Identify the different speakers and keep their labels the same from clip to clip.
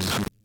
Speaker 1: Thank you.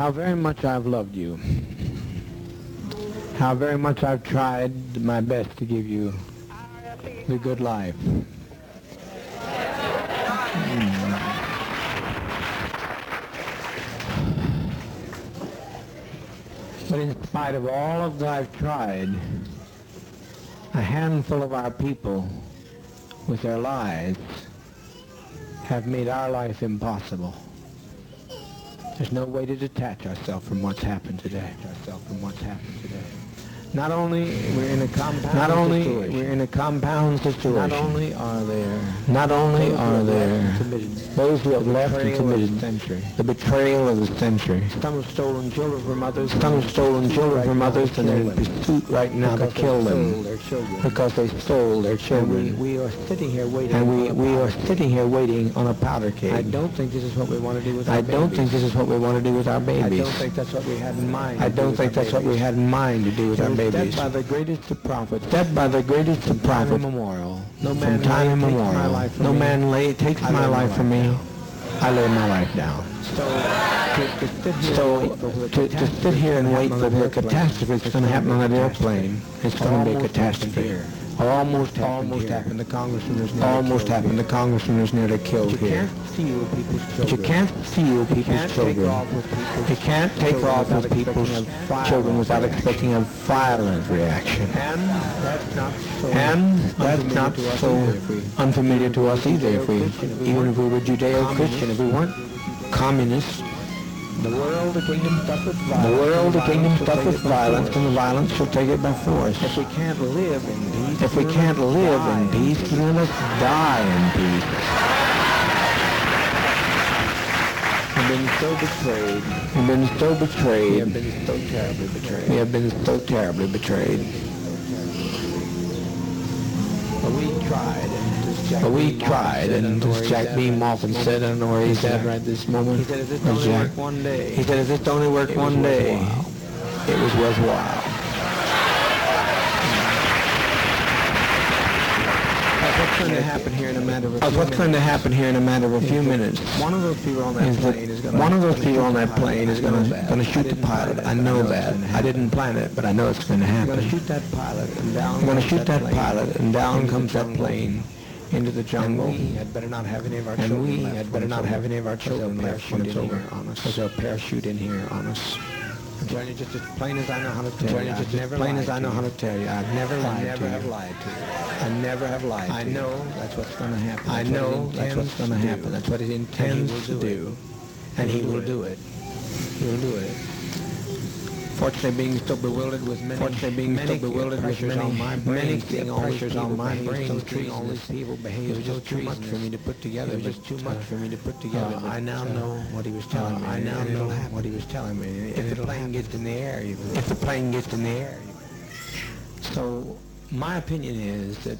Speaker 1: How very much I've loved you, how very much I've tried my best to give you the good life. Hmm. But in spite of all of that I've tried, a handful of our people with their lies have made our life impossible. There's no way to detach ourselves from what's happened today. Ourselves from what's happened today. Not only we're in a compound. Not only situation. we're in a compound situation. Not only are there. Not only are there those who have left and committed century. the betrayal of the century. Some have stolen children from others. Some have stolen children from others, and they're in pursuit right now to kill them because they stole their children. And we, we are sitting here waiting. And we, we are sitting here waiting on a powder keg. I don't think this is what we want to do with. I don't think this is what we want to do with our babies. I don't think that's what we had in mind. I don't think that's what we had in mind to do with our babies. Dead by the greatest of prophets. Dead by the greatest of prophets. Memorial. No man from time immemorial. No man lay takes my life from me. I lay my life down. So so to, to sit here and wait for the catastrophe that's going to happen on that airplane, it's going to be a catastrophe or almost happened almost here. happened. The congressman was nearly almost happened. Here. The congressman was nearly killed but you here. Can't feel people's children. But you can't feel people's children. You can't take off with people's children without expecting a violent reaction. And that's not so. And that's not so unfamiliar to us either. If we, even if we were Judeo-Christian, if we weren't communists the world, the kingdom suffereth violence. The world, the kingdom suffereth violence, and the violence shall take it by force. If we can't live in peace, if we can't live in peace, then let us die in peace. We've been so betrayed. We've been so betrayed. We have been so terribly betrayed. We have been so terribly betrayed. But we tried. But we tried, and as Jack B. Morgan said, I don't know where he's at right this moment. He said, if this only worked one day, he said, if this only worked one day, it was worthwhile. What's going to happen here in a matter of a few What's going to happen here in a matter of a few minutes? One of those people on that plane is going to one of those people on that plane is going to going to shoot the pilot. I know that. I didn't plan it, but I know it's going to happen. Going to shoot that pilot, and down. I'm going to shoot that pilot, and down comes that plane into the jungle. And we had better not have any of our and children we had better not have any of our children left when it's over on us. There's a parachute in here on us. I'm telling you just as plain as I know how to tell you. Just as plain as I know how to tell you. I've never lied never to you. I never have lied to you. I never have lied I know that's what's going to happen. I know that's what's going to happen. That's what he intends to do. And he will do it. He'll do it.
Speaker 2: Fortunately, being so bewildered with many,
Speaker 1: Fortunately, being
Speaker 2: many
Speaker 1: so bewildered with many,
Speaker 2: on my brain,
Speaker 1: many
Speaker 2: seeing all
Speaker 1: pressures on my brain,
Speaker 2: so
Speaker 1: seeing all these people behave
Speaker 2: It was just too much for me to put together.
Speaker 1: It was just too
Speaker 2: uh,
Speaker 1: much for me to put together.
Speaker 2: uh, I now
Speaker 1: uh,
Speaker 2: know what he was telling
Speaker 1: uh,
Speaker 2: me.
Speaker 1: I now know what he was telling me.
Speaker 2: If the plane gets in the air,
Speaker 1: if the plane gets in the air.
Speaker 2: So my opinion is that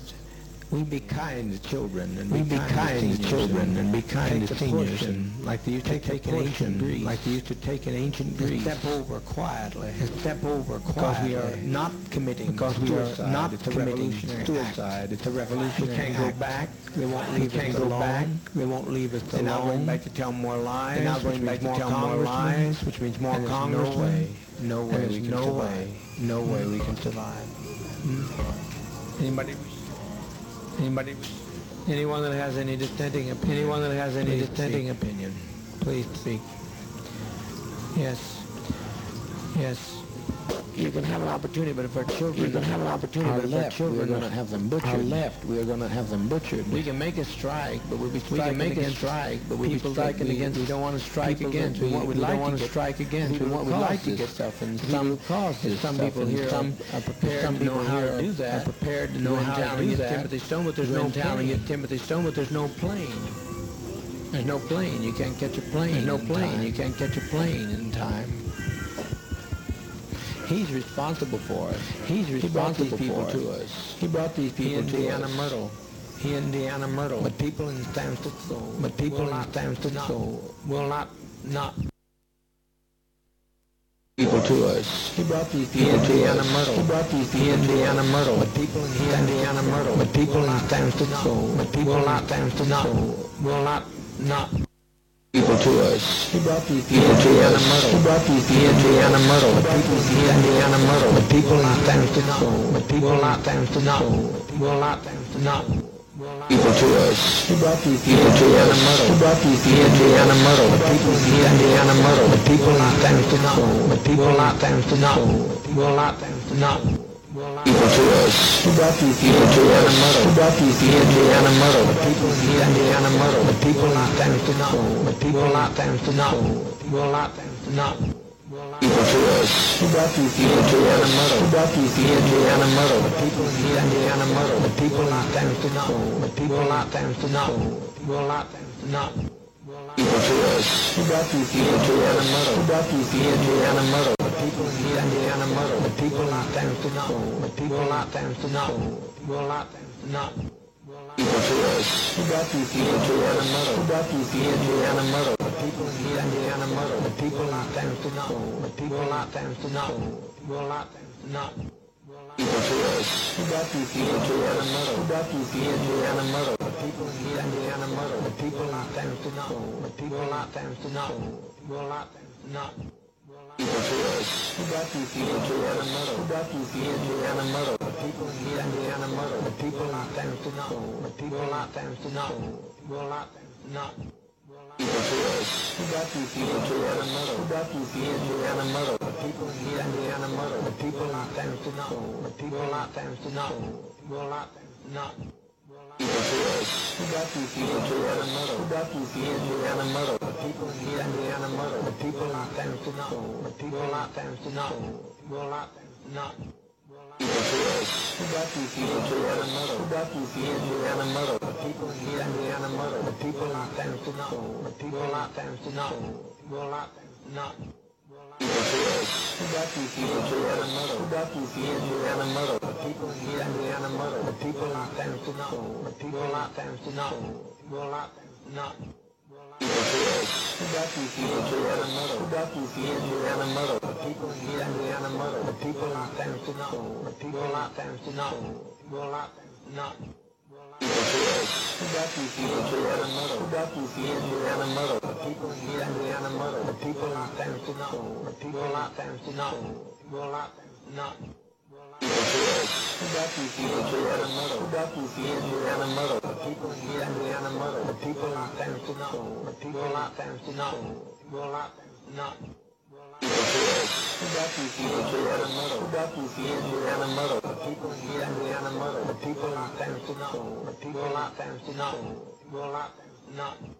Speaker 2: we be kind to children and
Speaker 1: We
Speaker 2: be, kind, to children and be kind to seniors and like they used to
Speaker 1: take
Speaker 2: an ancient Greece,
Speaker 1: like they used to take an ancient Greece.
Speaker 2: step over quietly,
Speaker 1: step over quietly.
Speaker 2: because we are not committing
Speaker 1: because we are not
Speaker 2: it's a
Speaker 1: committing suicide. It's a
Speaker 2: revolution.
Speaker 1: We
Speaker 2: can't go back. They won't
Speaker 1: We
Speaker 2: leave
Speaker 1: can't
Speaker 2: us
Speaker 1: go
Speaker 2: alone.
Speaker 1: back.
Speaker 2: They won't leave us
Speaker 1: They're
Speaker 2: alone.
Speaker 1: not going back to tell more lies.
Speaker 2: They're not going back to tell more lies, which means more
Speaker 1: there's. No way. No way we can
Speaker 2: no way, no way we can survive. Hmm? Anybody? Anybody? Anyone that has any dissenting opinion? Anyone that has any
Speaker 1: Please
Speaker 2: dissenting
Speaker 1: speak.
Speaker 2: opinion, please speak. Yes. Yes. You can have an opportunity, but if our children, you can have an opportunity, but if our
Speaker 1: children, we are going to have them butchered. Our left, we are going to have them butchered.
Speaker 2: we can make a strike, but we'll be striking We
Speaker 1: can make a
Speaker 2: against
Speaker 1: strike, but we'll be striking
Speaker 2: we,
Speaker 1: against
Speaker 2: we don't want to strike against. We,
Speaker 1: we-
Speaker 2: want,
Speaker 1: we
Speaker 2: we
Speaker 1: don't
Speaker 2: like
Speaker 1: want
Speaker 2: to
Speaker 1: to strike against. We want- we like to get
Speaker 2: stuff, and some
Speaker 1: who cause
Speaker 2: and
Speaker 1: this
Speaker 2: some people here
Speaker 1: some
Speaker 2: are, are prepared
Speaker 1: some
Speaker 2: to know how to do
Speaker 1: are
Speaker 2: that.
Speaker 1: prepared to know
Speaker 2: We're in
Speaker 1: how to do that.
Speaker 2: Timothy Stoen, but there's
Speaker 1: We're
Speaker 2: no
Speaker 1: in town to
Speaker 2: plane.
Speaker 1: get
Speaker 2: Timothy Stoen, but there's no plane. There's no plane. You can't catch a plane.
Speaker 1: There's no
Speaker 2: in
Speaker 1: plane. You can't catch a plane in time.
Speaker 2: He's responsible for us.
Speaker 1: He's
Speaker 2: He brought these people
Speaker 1: for
Speaker 2: to
Speaker 1: us. He brought these
Speaker 2: He
Speaker 1: people
Speaker 2: and
Speaker 1: to
Speaker 2: Deanna
Speaker 1: us.
Speaker 2: Mertle. He and Deanna Mertle.
Speaker 1: But people in San Francisco,
Speaker 2: But people in San Francisco will not not
Speaker 1: people to us. He brought these people to us.
Speaker 2: Mertle.
Speaker 1: He brought these people
Speaker 2: and
Speaker 1: to.
Speaker 2: Mertle.
Speaker 1: But people in
Speaker 2: He and Mertle.
Speaker 1: But people in San Francisco,
Speaker 2: But people in
Speaker 1: not
Speaker 2: San Francisco will not not
Speaker 1: people to us. He brought these people to us. He brought these
Speaker 2: He and
Speaker 1: people to
Speaker 2: Deanna
Speaker 1: us.
Speaker 2: Mertle.
Speaker 1: He brought these
Speaker 2: He and Deanna Mertle.
Speaker 1: But people in
Speaker 2: not
Speaker 1: Francisco,
Speaker 2: but people not
Speaker 1: San Francisco,
Speaker 2: will not not
Speaker 1: people to us. He brought these people to us. He brought these
Speaker 2: He and
Speaker 1: people to
Speaker 2: Deanna
Speaker 1: us.
Speaker 2: Mertle.
Speaker 1: He brought these
Speaker 2: He and Deanna Mertle.
Speaker 1: But people in San Francisco,
Speaker 2: But people not
Speaker 1: San Francisco,
Speaker 2: will not not
Speaker 1: people to us. He brought these
Speaker 2: He
Speaker 1: people to us. He brought these
Speaker 2: He
Speaker 1: people to us.
Speaker 2: Mertle.
Speaker 1: But people in
Speaker 2: He and Deanna Mertle.
Speaker 1: But people
Speaker 2: not
Speaker 1: San Francisco,
Speaker 2: But people not
Speaker 1: San Francisco,
Speaker 2: will not not
Speaker 1: people to us. He brought these people to us.
Speaker 2: Mertle.
Speaker 1: He brought these
Speaker 2: He
Speaker 1: people to us.
Speaker 2: Mertle.
Speaker 1: But people in
Speaker 2: He and Deanna Mertle.
Speaker 1: But people in San Francisco,
Speaker 2: But people not
Speaker 1: San Francisco,
Speaker 2: will not not
Speaker 1: people to us. He brought these people to us. He brought these people to us. But people in
Speaker 2: He and Deanna Mertle.
Speaker 1: But people in San Francisco,
Speaker 2: But people
Speaker 1: will
Speaker 2: not
Speaker 1: not San Francisco,
Speaker 2: will not not
Speaker 1: people to us. He brought these people to us. He brought these people to us.
Speaker 2: Mertle.
Speaker 1: But people in
Speaker 2: He and Deanna Mertle.
Speaker 1: But people in San Francisco,
Speaker 2: But people not
Speaker 1: San Francisco,
Speaker 2: will not not
Speaker 1: people to us. He brought these
Speaker 2: He
Speaker 1: people to us. He brought these people to us. But people in
Speaker 2: He and Deanna Mertle.
Speaker 1: But people in San Francisco,
Speaker 2: But people
Speaker 1: will
Speaker 2: not
Speaker 1: not San Francisco,
Speaker 2: will not not
Speaker 1: people to us. He brought these
Speaker 2: He
Speaker 1: people to us. He brought these people to us.
Speaker 2: Mertle.
Speaker 1: But people in
Speaker 2: He and Deanna Mertle.
Speaker 1: But people in San Francisco,
Speaker 2: But people
Speaker 1: will
Speaker 2: not
Speaker 1: not San Francisco,
Speaker 2: will not not
Speaker 1: people to us. He brought these people to us. He brought these people to us. But people in
Speaker 2: He and Deanna
Speaker 1: Mertle. People in San Francisco,
Speaker 2: But people
Speaker 1: will
Speaker 2: not
Speaker 1: not San
Speaker 2: will not not
Speaker 1: people to us. He brought these people to us. He brought these
Speaker 2: He
Speaker 1: people to us. But people in
Speaker 2: He and Deanna
Speaker 1: Mertle. People in San
Speaker 2: But
Speaker 1: Francisco,
Speaker 2: people
Speaker 1: will
Speaker 2: not
Speaker 1: not San
Speaker 2: will not not
Speaker 1: He brought these people to us. Mertle. Brought these people to.
Speaker 2: Mertle.
Speaker 1: But people in
Speaker 2: He and Deanna Mertle.
Speaker 1: But people in San Francisco,
Speaker 2: But people not
Speaker 1: not Francisco,
Speaker 2: will not not.
Speaker 1: He brought these people to us. Mertle. Brought these
Speaker 2: He
Speaker 1: people
Speaker 2: and
Speaker 1: to
Speaker 2: Deanna
Speaker 1: us. Mertle. People in
Speaker 2: He and Deanna Mertle.
Speaker 1: But people in San Francisco,
Speaker 2: But people not
Speaker 1: not Francisco,
Speaker 2: will not not
Speaker 1: people to us. He brought these
Speaker 2: He
Speaker 1: people
Speaker 2: and
Speaker 1: to
Speaker 2: Deanna
Speaker 1: us.
Speaker 2: Mertle.
Speaker 1: He brought these
Speaker 2: He
Speaker 1: people to in
Speaker 2: He and Deanna
Speaker 1: Mertle. People in San Francisco,
Speaker 2: But people not
Speaker 1: not San Francisco,
Speaker 2: will not not
Speaker 1: people to us. He brought these
Speaker 2: He
Speaker 1: people
Speaker 2: and
Speaker 1: to
Speaker 2: Deanna
Speaker 1: us.
Speaker 2: Mertle.
Speaker 1: He brought people to in
Speaker 2: He and Deanna
Speaker 1: Mertle. People in San Francisco,
Speaker 2: But people not
Speaker 1: not San Francisco,
Speaker 2: will not not
Speaker 1: people to us. He brought these
Speaker 2: He
Speaker 1: people people people in
Speaker 2: He and Deanna Mertle.
Speaker 1: But people in San Francisco,
Speaker 2: people
Speaker 1: will
Speaker 2: not
Speaker 1: not San Francisco,
Speaker 2: will not not
Speaker 1: people to us. He brought these
Speaker 2: He
Speaker 1: people people people in
Speaker 2: He and Deanna Mertle.
Speaker 1: But people in but people in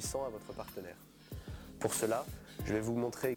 Speaker 3: à votre partenaire. Pour cela, je vais vous montrer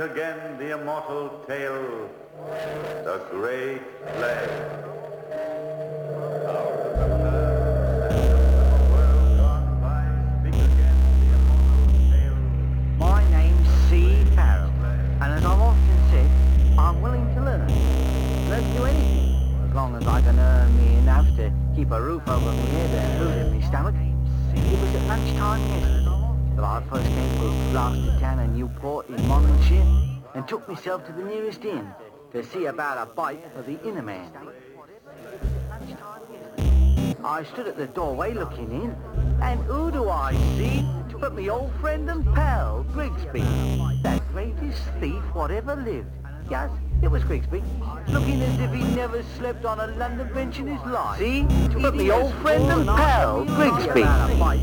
Speaker 4: Again the
Speaker 5: myself to the nearest inn to see about a bite for the inner man. I stood at the doorway looking in, and who do I see but me old friend and pal, Grigsby, that greatest thief whatever lived. Yes, it was Grigsby, looking as if he never slept on a London bench in his life. See, but me old friend and pal, Grigsby,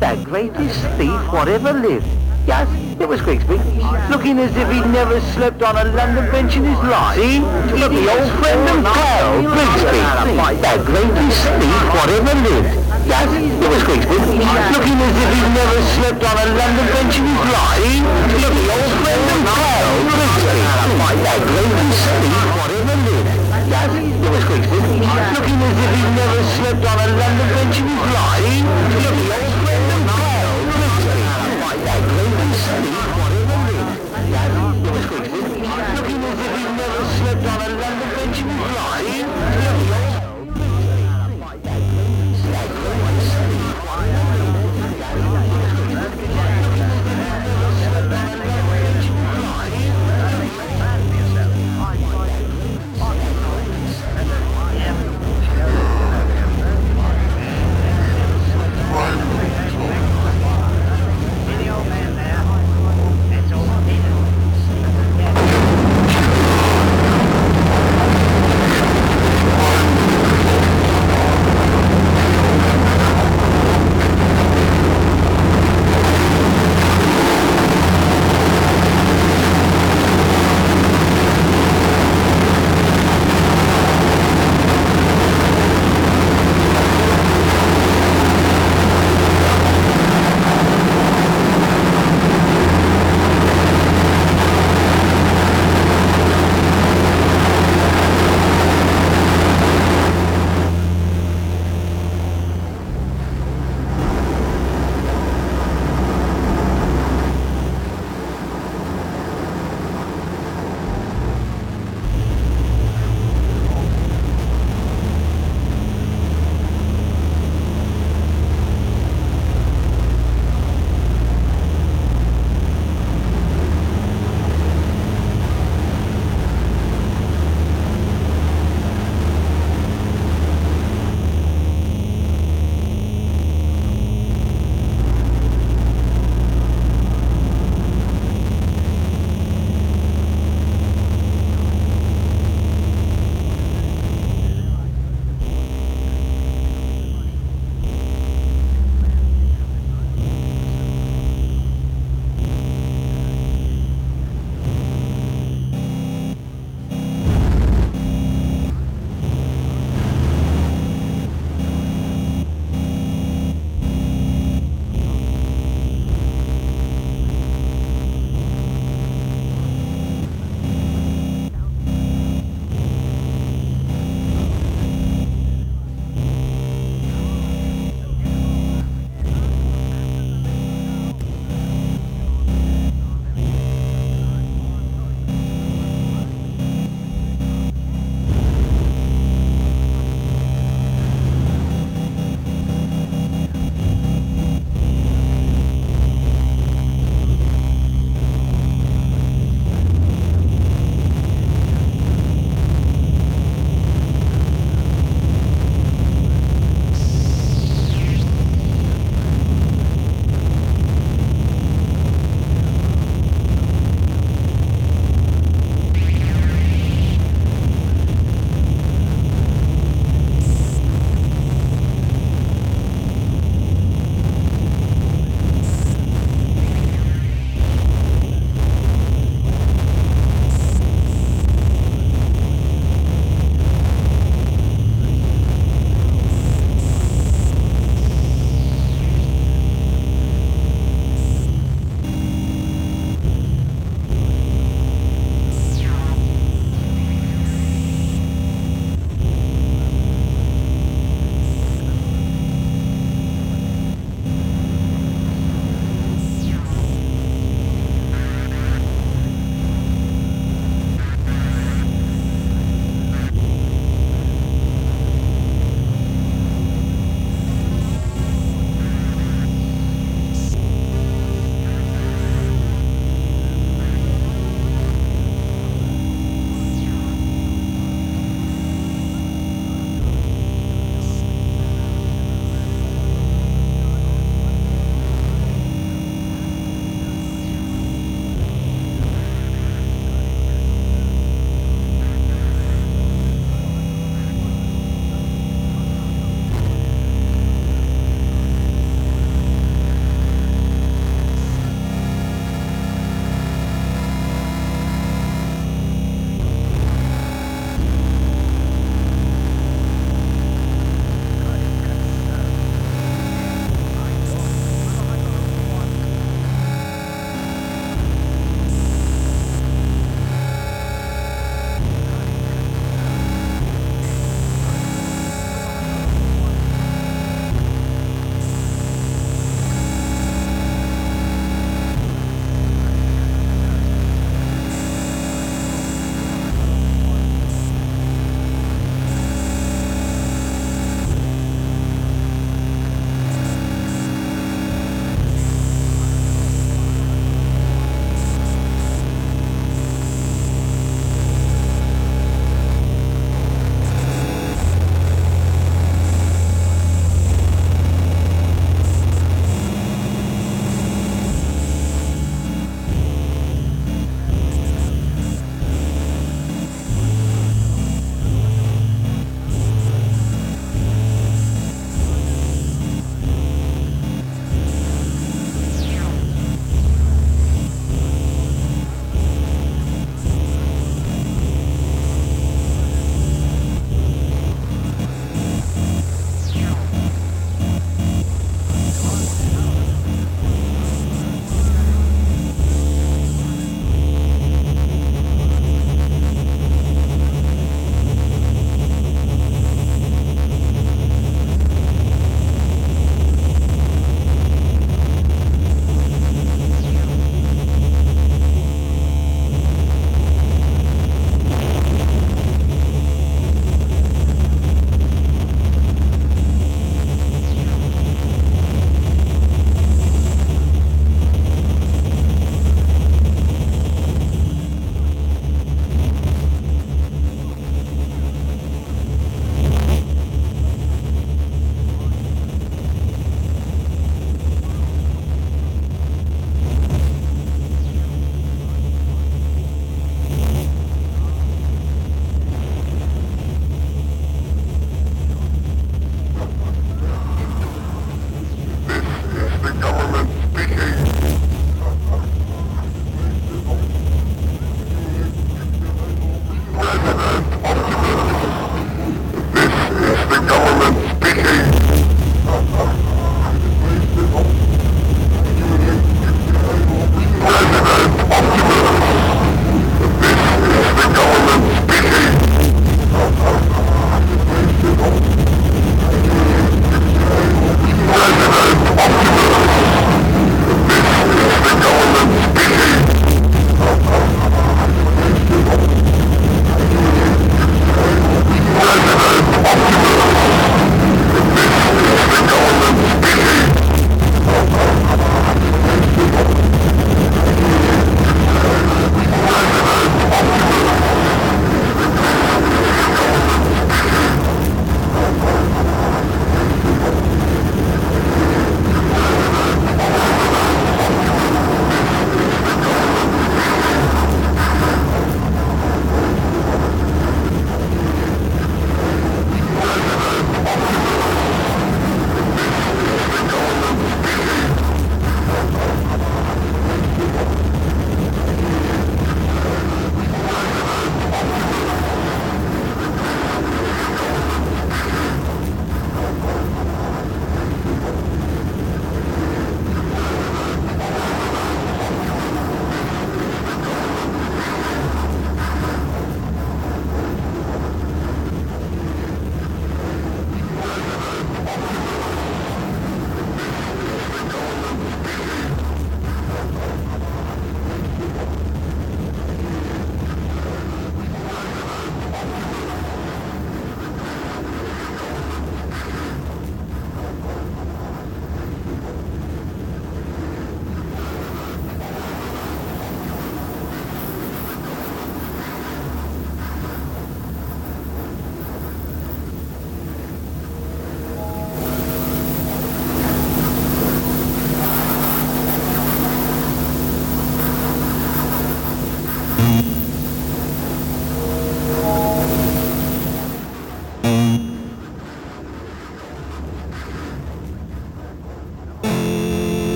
Speaker 5: that greatest thief whatever lived. Yes, it was Grigsby, looking as if he'd never slept on a London bench in his life. See, but me old friend and pal, Grigsby, that greatest thief whatever lived. Yes, it was Grigsby, looking as if he'd never slept on a London bench in his life. See, but me old friend and pal, Grigsby, that greatest thief whatever lived. Yes, it was Grigsby, looking as if he'd never slept on a London bench in his life.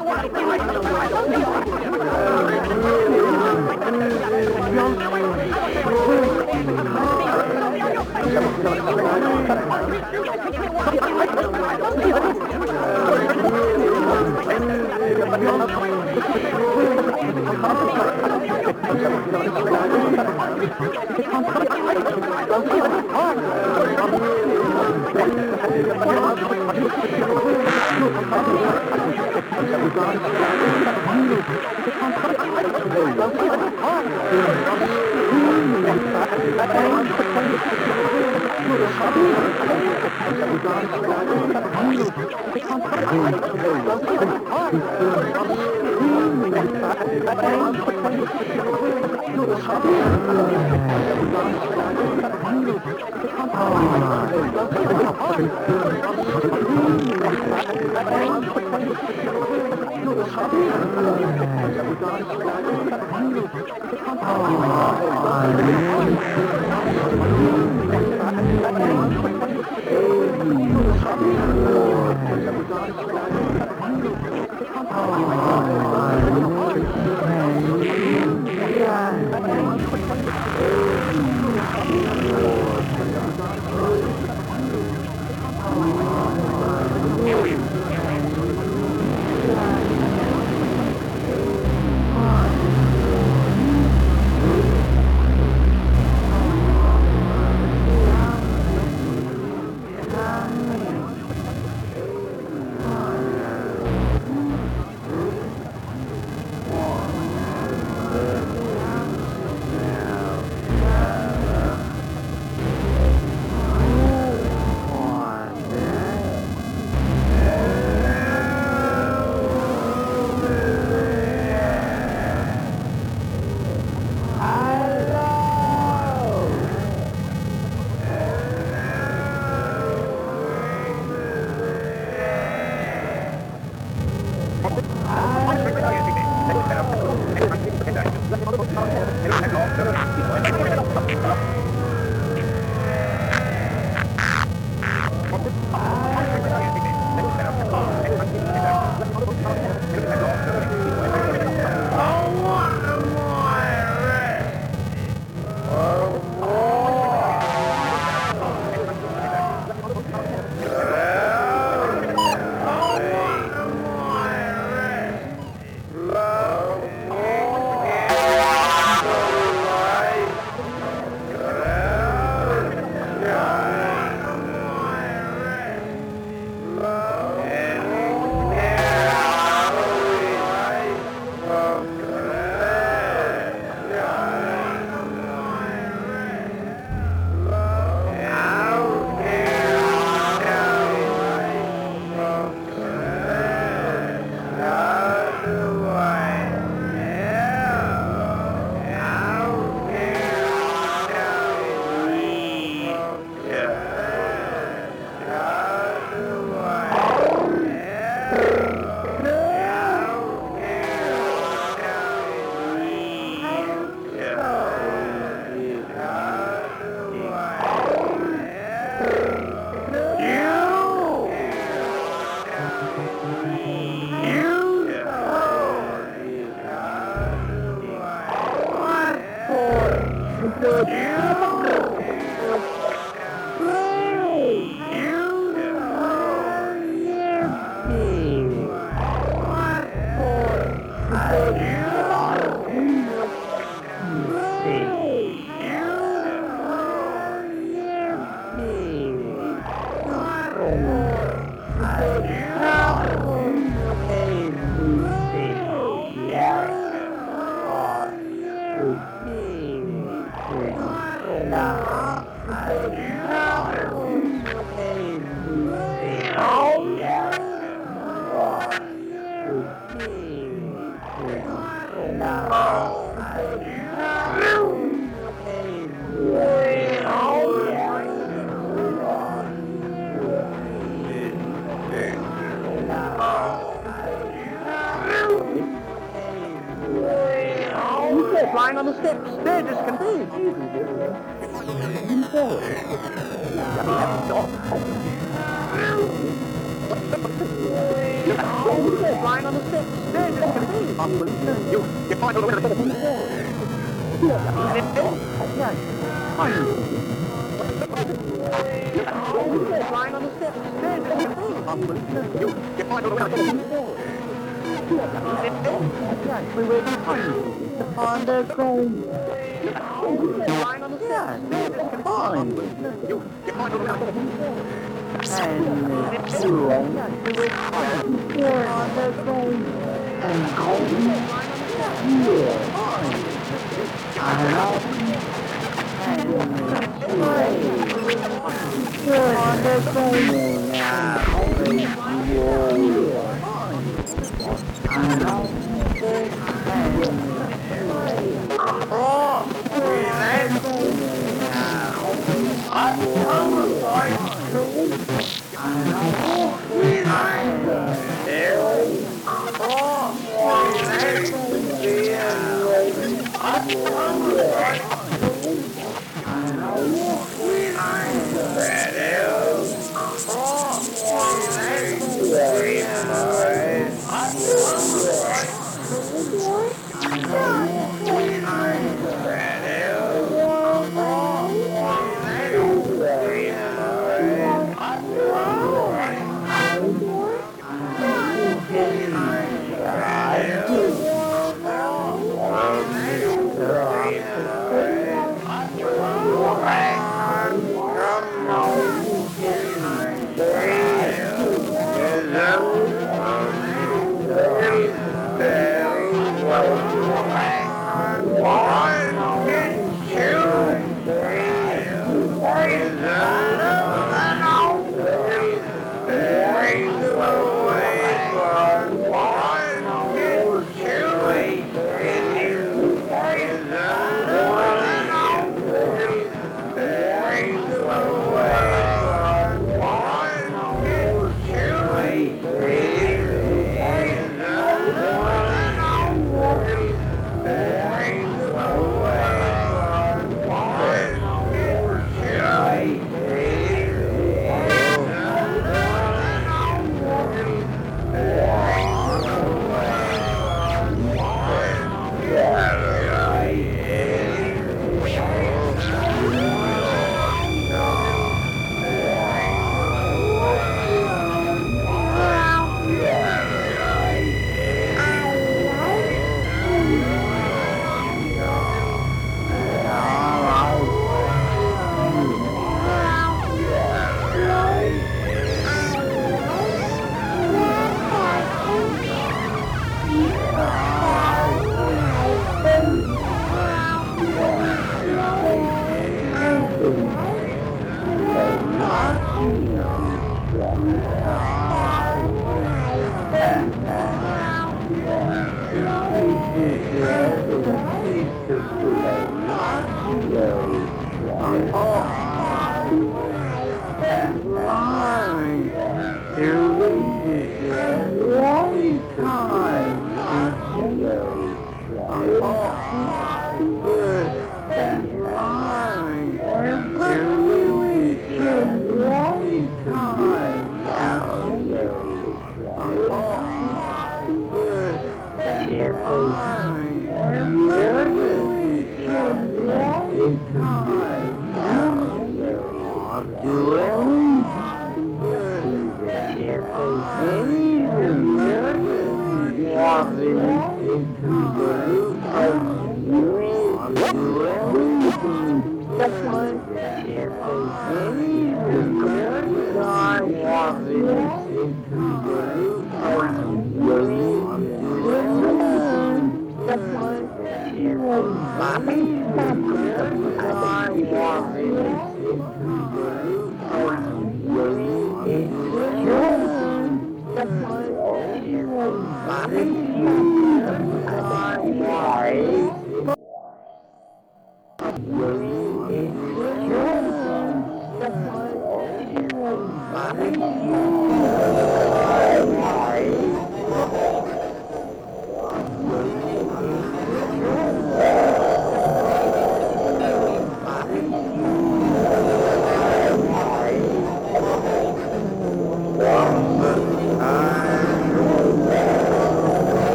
Speaker 6: Oh,
Speaker 7: my God. Oh,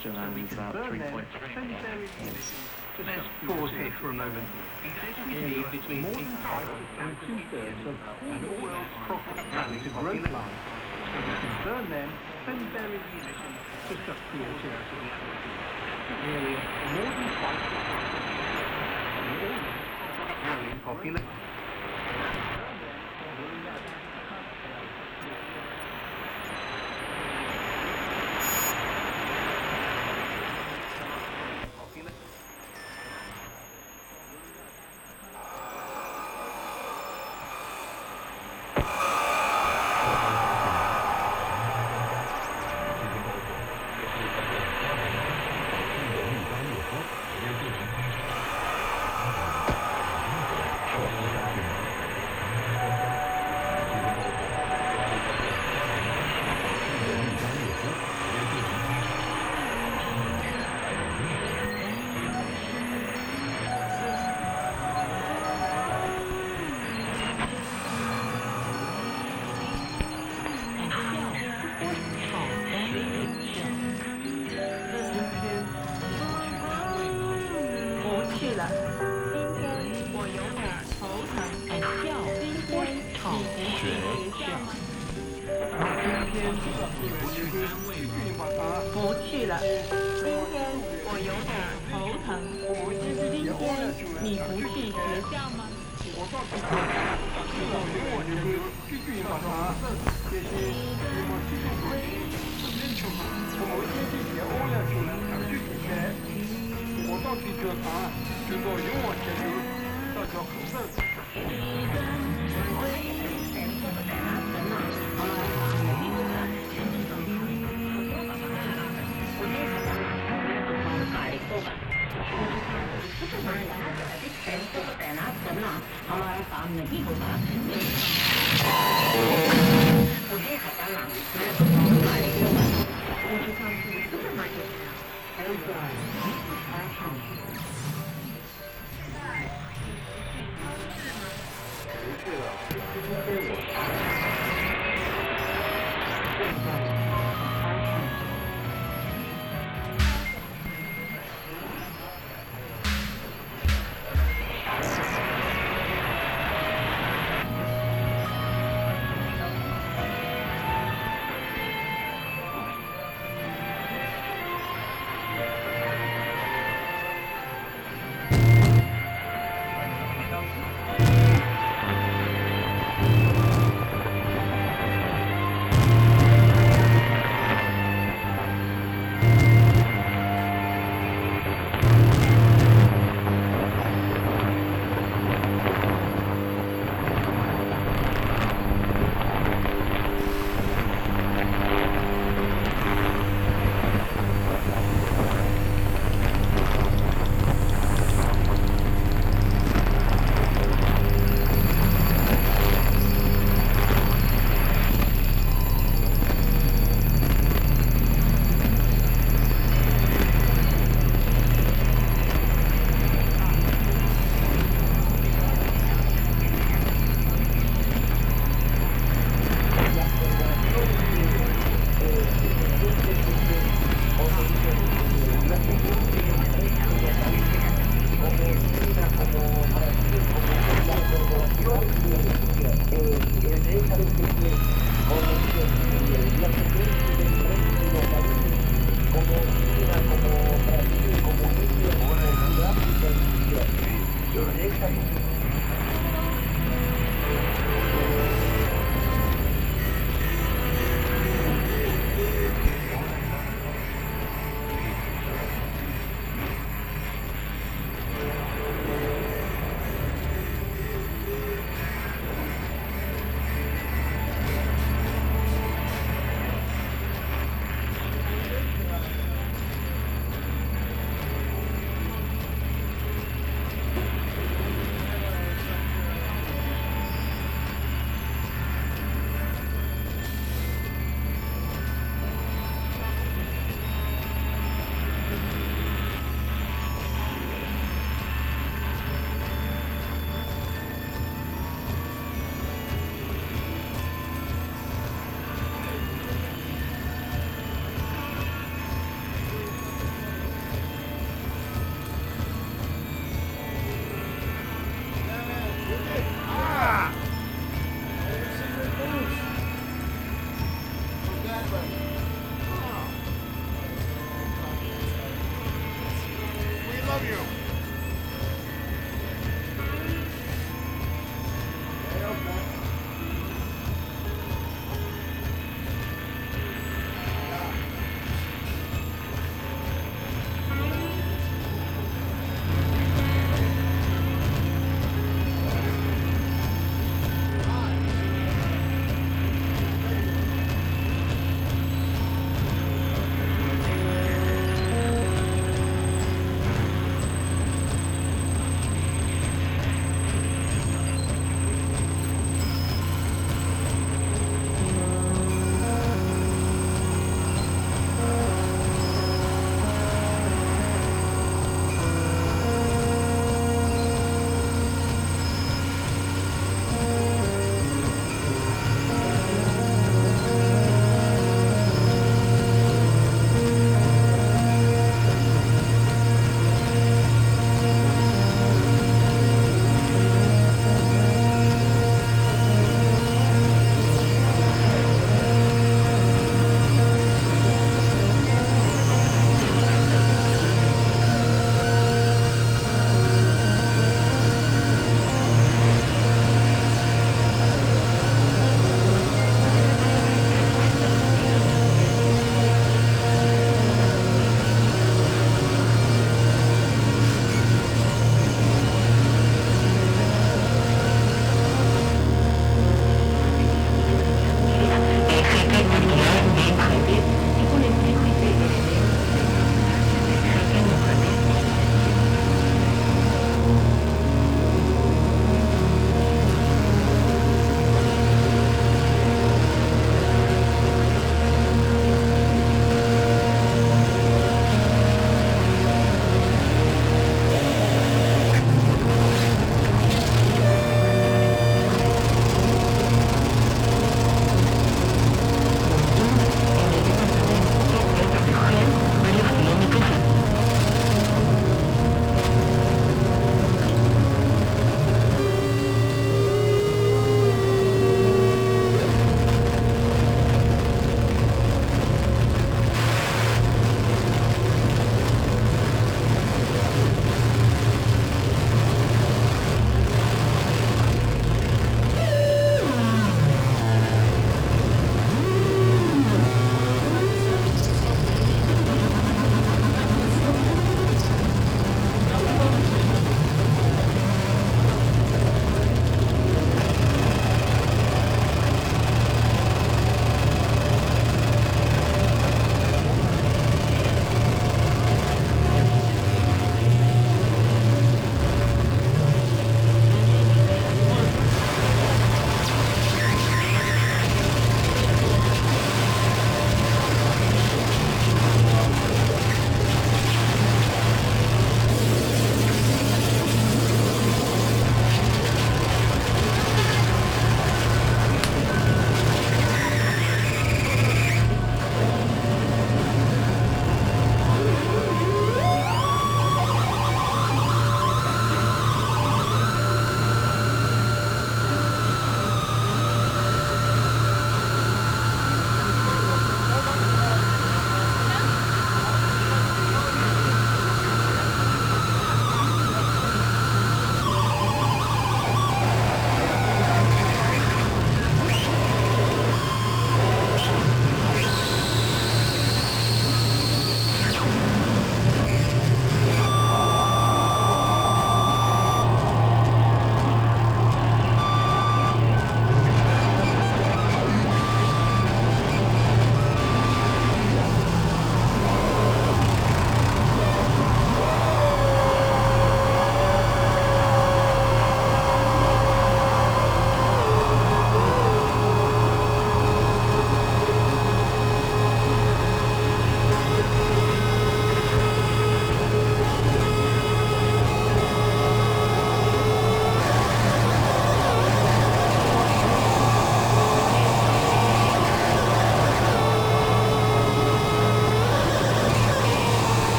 Speaker 7: still only about uh, 3.3. Let's pause here for a moment. Area between more than half and two-thirds of all world's population running to growth lines. So we can burn them and bury the emissions to substitute the atmosphere. Nearly more than twice the size of population.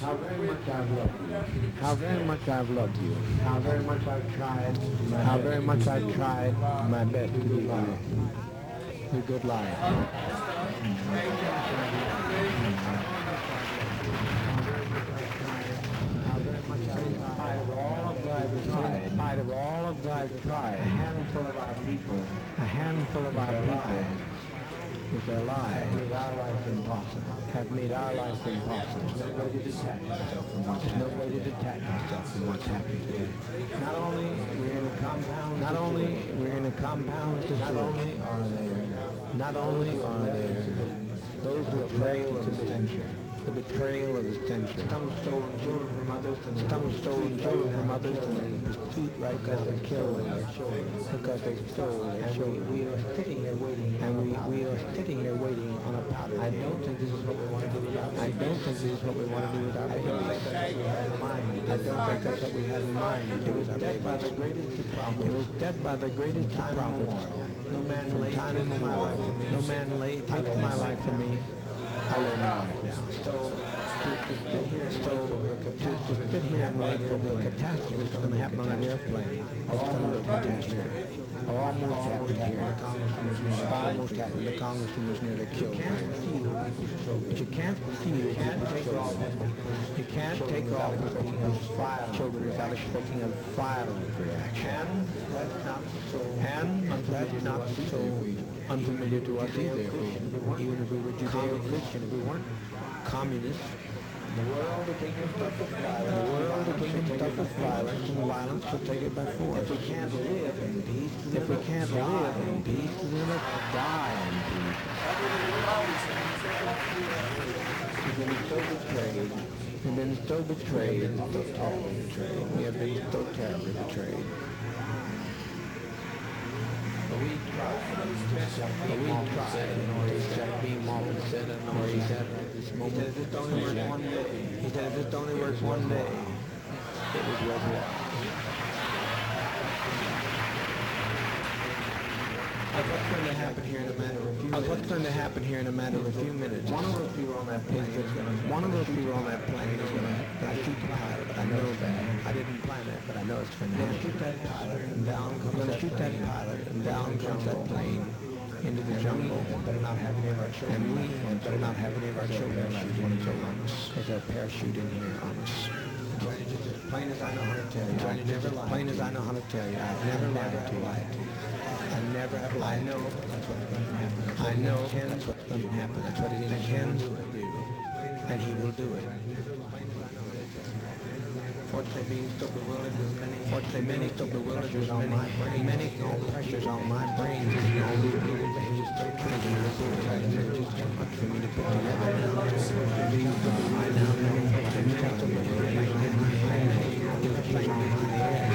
Speaker 1: How very much I've loved you. How very much I've. How very much I've tried. How very much I've tried my best to be. A good. Spite of all of I've a handful of our people, a handful of our people, with their lives, made our life impossible, have made our life impossible. There's no way to detach yourself from what's no way to detach yourself from what's happening today. Not only we're in a compound, not only we're in a compound, not only are there, not only are there those who are prey to the betrayal of the century. Some stolen children from others, and some stolen children from others, and in pursuit right now to kill their children because they stole their children. We are sitting here waiting, and we, we are sitting here waiting on a powder. I don't think this is what we want to do without. I don't think this is what we want to do without. I don't think that's what we had in mind. I don't think that's what we had in mind. It was death by the greatest of prophets. It was death by the greatest of prophets. No man laid time in my life. No man laid takes my life from me. I lay my life down. So to, for the catastrophe that's going to happen on an airplane. It's going to catastrophe. Almost happened here. Almost happened. The congressman was near to kill. But you can't see. You can't take off. You can't take off with children without expecting a violent reaction. And that's not so unfamiliar to us either. Even if we were Judeo-Christian, if we weren't communists, the world became stuff of violence. The world became stuff of violence, and violence will take it by force. If we can't live in peace, if we can't live in peace, then let's die in peace. We've been so betrayed. We've been so betrayed, so terribly betrayed. We have been so terribly betrayed. But we tried. But we tried. And as Jack B. Morgan said, I know he said at this moment. He said, if it only works one day. He said, if it only works one day, it was worthwhile. Uh, What's going to happen here in a matter of a few minutes? What's going to happen here in a matter of a few minutes? One of those people on that plane is going to, one of those people on that plane is going to, to shoot the pilot. I know that. I didn't plan that, but I know it's going to happen. shoot that pilot, and shoot that pilot, and down comes that plane into the jungle. Better not have any of our children. And we better not have any of our children left when it's over. There's a parachute in here on us. Plain as I know how to tell you. I never lied. Plain as I know how to tell you. I've never lied to you. I never have lied. I know that's what's going to happen. I know that's what's going to happen. That's what he intends to do. And he will do it. Fortunately, being so bewildered with many, fortunately, many so bewildered with on my brain, many no pressures on my brain, you know, we people they just so crazy with suicide, just too much for me to put together. I now know what I'm talking about. I know the thing in the air.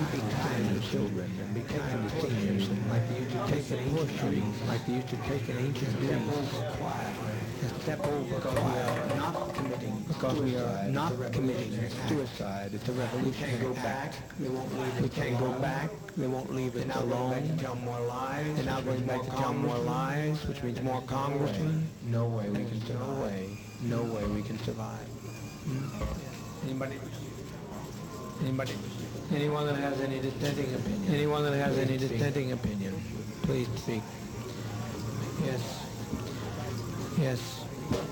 Speaker 1: Be kind to children and be kind to seniors, like they used to take an ancient like they used to take an ancient tree. Step over because we are not committing, because we are not committing suicide. It's a revolution. We can't go back. They won't leave. We can't go back. They won't leave it alone. Tell more lies. They're now going back to tell more lies, which means more congressmen. No way we can. No way. No way we can survive. Hmm? Anybody? Anybody? Anyone that has any dissenting opinion? Anyone that has any dissenting opinion, please speak. Yes. Yes.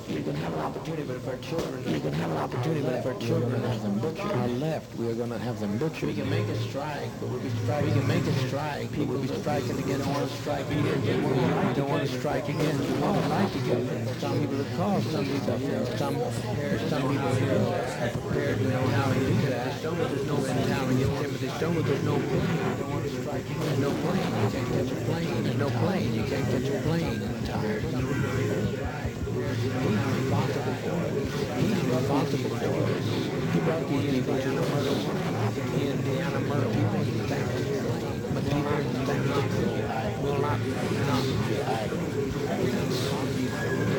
Speaker 1: You can have an opportunity, but if our children, you can have an opportunity, but if our children have them butchered, are left, we are going to have them butchered. We can make a strike, but we'll be striking. We can make a strike, but we'll be striking against. We don't want to strike against. We don't want to strike against. We want to fight together. Some people are called. Some people, some prepared. Some people here are prepared to know how to do that. There's no get Timothy Stoen. There's no plane. We don't want to strike. There's no plane. You can't catch a plane. There's no plane. You can't catch a plane. I'm tired. He's responsible for it. He's responsible for it. He brought the murder. The Indiana murder. People think but people think will not, will not, will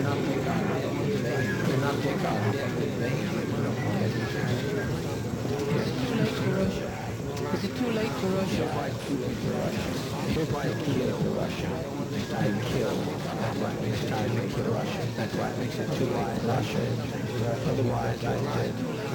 Speaker 1: not take our death in vain. Will not take our death in. Is it too late for Russia? Why it's too late for Russia? Here's why it's too late for Russia. They killed. That's why it makes it time to kill Russia. That's why it makes it too late for Russia. Otherwise, I said,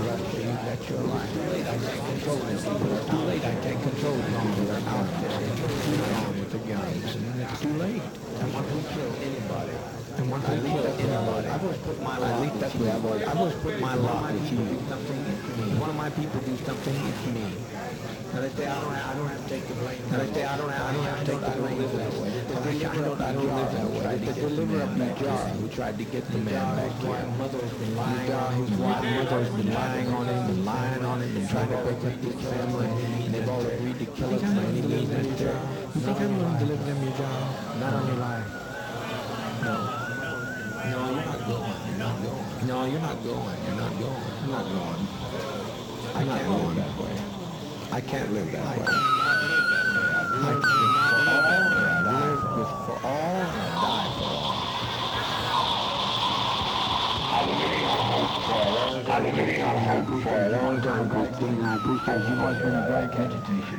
Speaker 1: Russia, you bet your life. Too late, I take control these people. Too late, I take control them. They're out there. Too long with the guns. And it's too late. And once we kill anybody, and once we kill anybody, I've always put my, at least that's where I've always, put my lot with you. One of my people do something, it's me. Now they say I don't, I don't have to take the blame. Now they say I don't, have, I don't have to take the blame that way. I don't, I don't live that way. The deliverer of Najjar who tried to get the man back here. Najjar, his wife, mother has been lying on him, been lying on him, and trying to break up his family. And they've all agreed to kill us for any means necessary.
Speaker 2: You think I'm going to deliver them your job?
Speaker 1: Not on your life. No. No, you're not going. You're not going. No, you're not going. You're not going. I'm not going. I'm not going that way. I can't live that way. I can live for all, live with for all, and die for all. I've been living on hope for a long time, Christine. I appreciate you always been a great.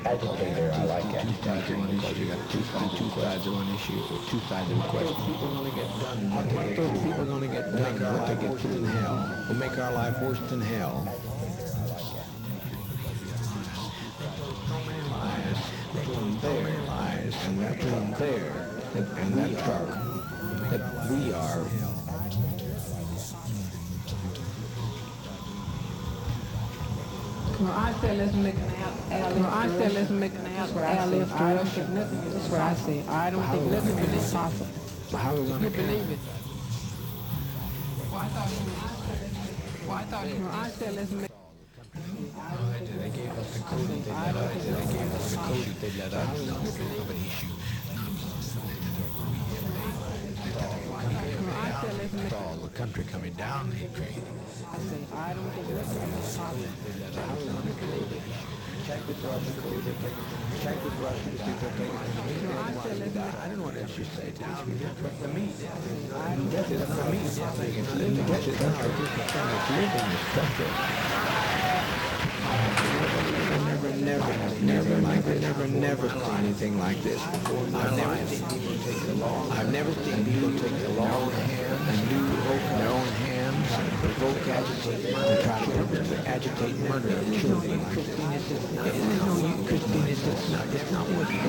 Speaker 1: Agitator, I like agitation because two, sides of one issue, two sides of a question. People gonna get done, what they people gonna get done, what they get in hell, will make our life worse than hell. There lies, and between there, and that truck, that we are
Speaker 8: Well, I said let's make an al- Well, I said let's make an al- airlift to Russia. That's what I said. I don't think nothing but possible.
Speaker 1: How are we gonna
Speaker 8: You believe it? Well, I thought, well, I thought, well, I said let's make.
Speaker 1: They gave us the code that they let us, they gave us the code that they let us know of an issue.
Speaker 8: I said let's make.
Speaker 1: All the country coming down the train.
Speaker 8: It's possible.
Speaker 1: Check with Russia, check taking
Speaker 8: Well, I
Speaker 1: don't know what else you say, down, but the meat, I don't get it, the meat, you get it, now, I just trying to live in this country. Never, never, never, never, never, never seen anything like this. I've never seen the. I've never seen people take the law and do their own hands and provoke, agitate, and agitate murder of children. Christine, it's just not. No, you, Christine, it's just not. Not living.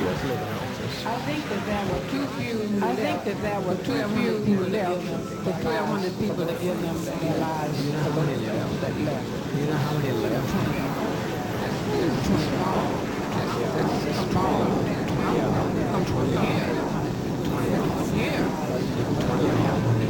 Speaker 1: Worth living on.
Speaker 8: I think that there were too few. I think that there were too few who left. The 1,200 people that give them their lives.
Speaker 1: You know how many left?
Speaker 8: That left.
Speaker 1: You know how many left?
Speaker 8: That's small. I'm 20 years. 20 years.
Speaker 1: One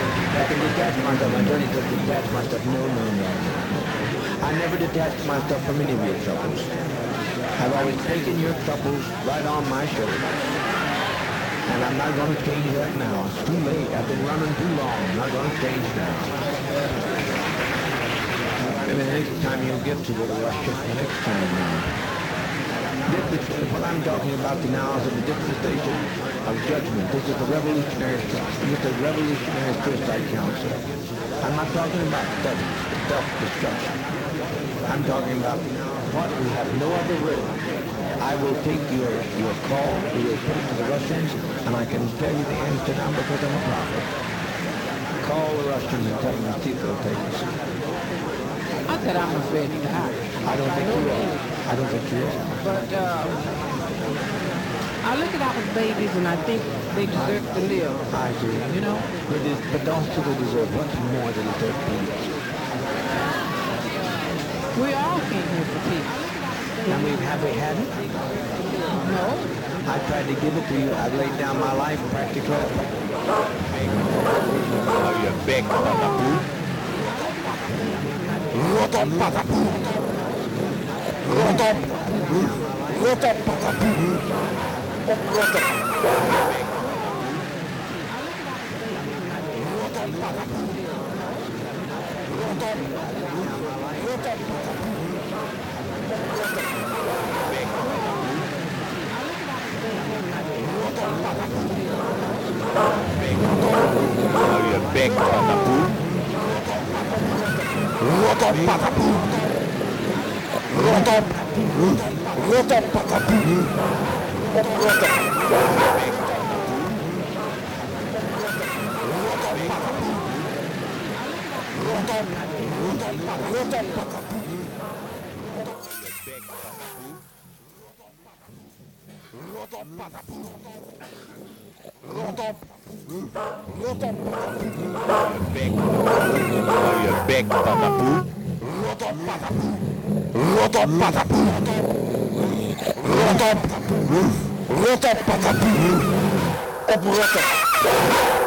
Speaker 8: I
Speaker 1: can detach myself, I don't need to detach myself. No, no, no. I never detached myself from any of your troubles. I've always taken your troubles right on my shoulders. And I'm not going to change that now. It's too late. I've been running too long. I'm not going to change now. Maybe the next time you'll get to to Russia, the next time now. Is what I'm talking about now is the dispensation of judgment. This is the revolutionary trust. This is the revolutionary suicide council. I'm not talking about self-destruction. I'm talking about what we have no other room. I will take your, your call, we will put it to the Russians, and I can tell you the answer now because I'm a prophet. Call the Russians and tell them the people will take us.
Speaker 8: Not that I'm afraid to die.
Speaker 1: I don't think you are. I don't think you are.
Speaker 8: But uh, I look at our babies and I think they deserve to live.
Speaker 1: I agree.
Speaker 8: You know?
Speaker 1: But, it, but those people deserve much more than the 13.
Speaker 8: We all came here for peace.
Speaker 1: And we have we had it?
Speaker 8: No.
Speaker 1: I tried to give it to you. I've laid down my life practically. You big Patapoe. Rotom Patapoe. Rotom. Rotom Patapoe. Rotom. Rotom Patapoe. Rotom. Rotom Patapoe. back from the pool. Rot up patapool. Rot up. Rot up patapool. Rotom patapou Rotom patapou Patapoe. Big. Oh, you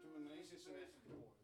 Speaker 1: toen ineens is ze weggegooid.